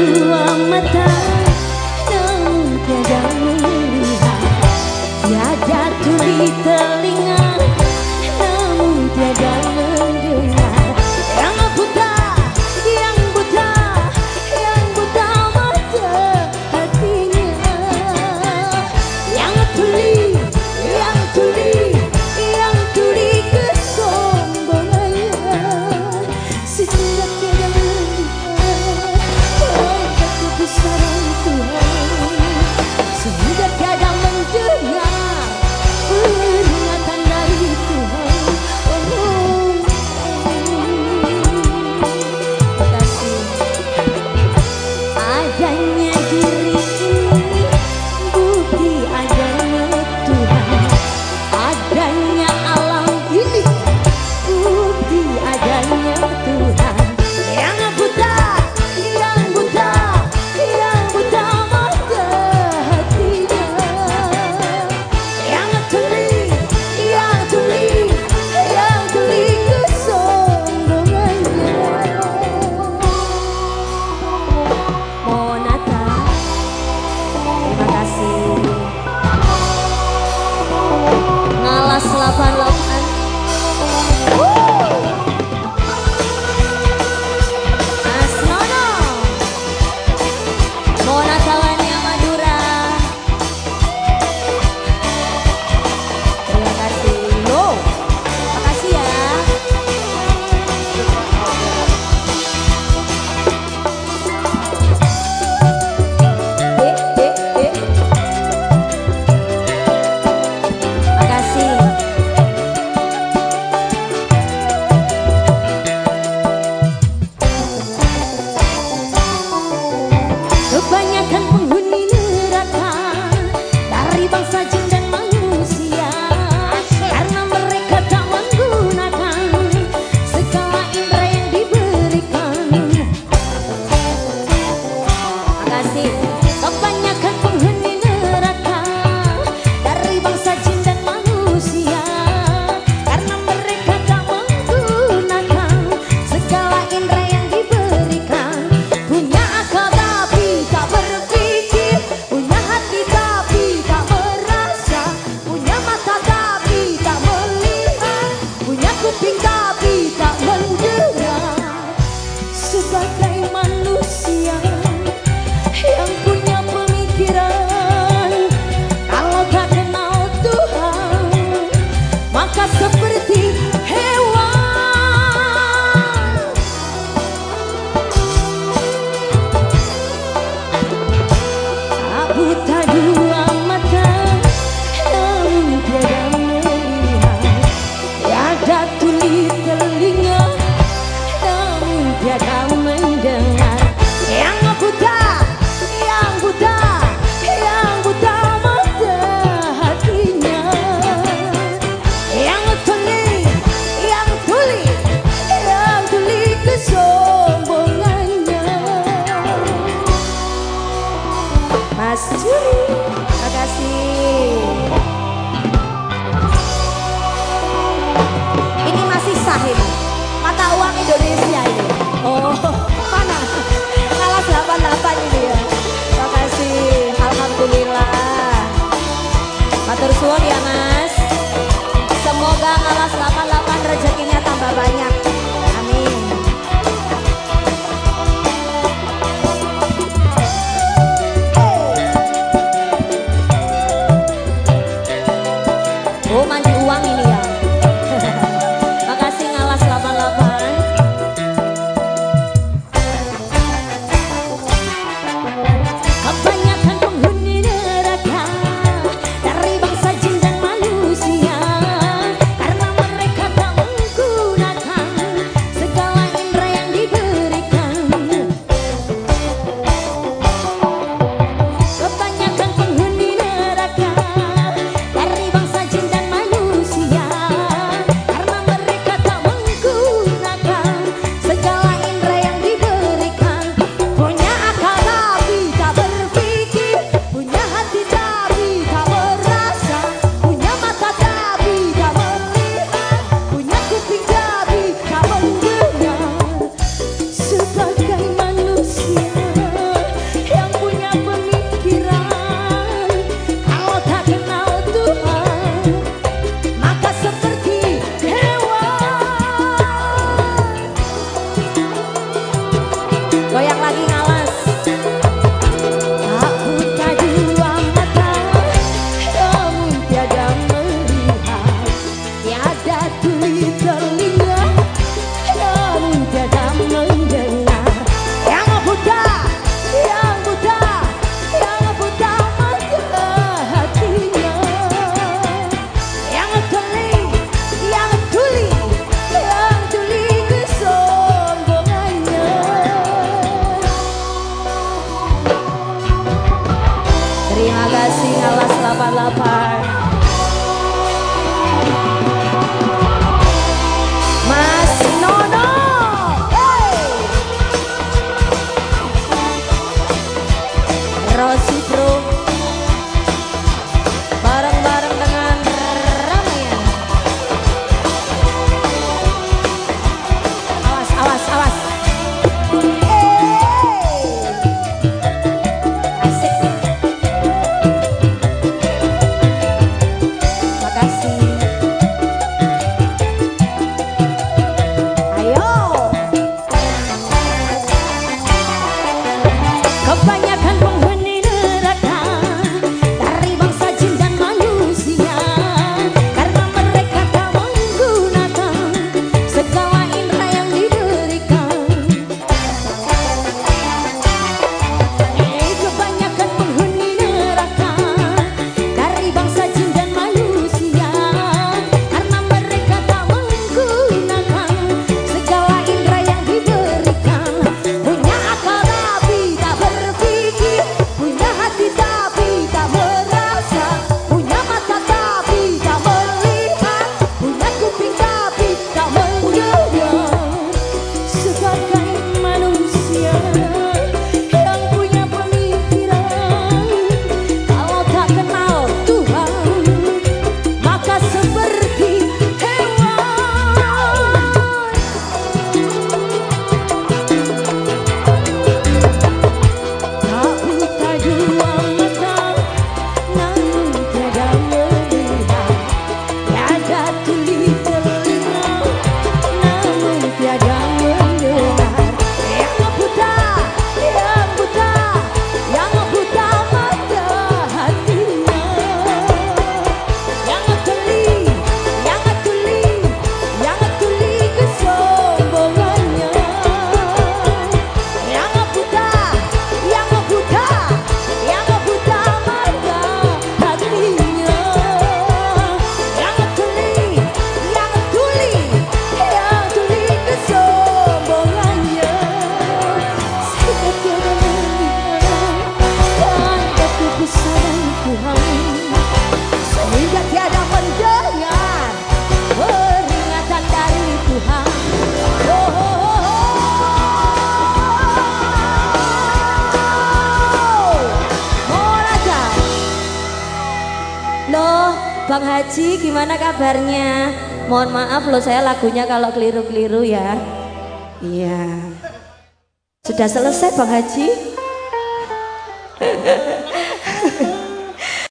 dua mata namun melihat. 平淡 Mas Juri Terima kasih. Ini masih sah ini. Mata uang Indonesia ini. Oh mana? Delapan 88 ini ya. Terima kasih. Alhamdulillah. Matur suwun ya mas. Semoga ngalah 88 rezekinya tambah banyak. Bang Haji gimana kabarnya? Mohon maaf loh saya lagunya kalau keliru-keliru ya. Iya. Sudah selesai Bang Haji?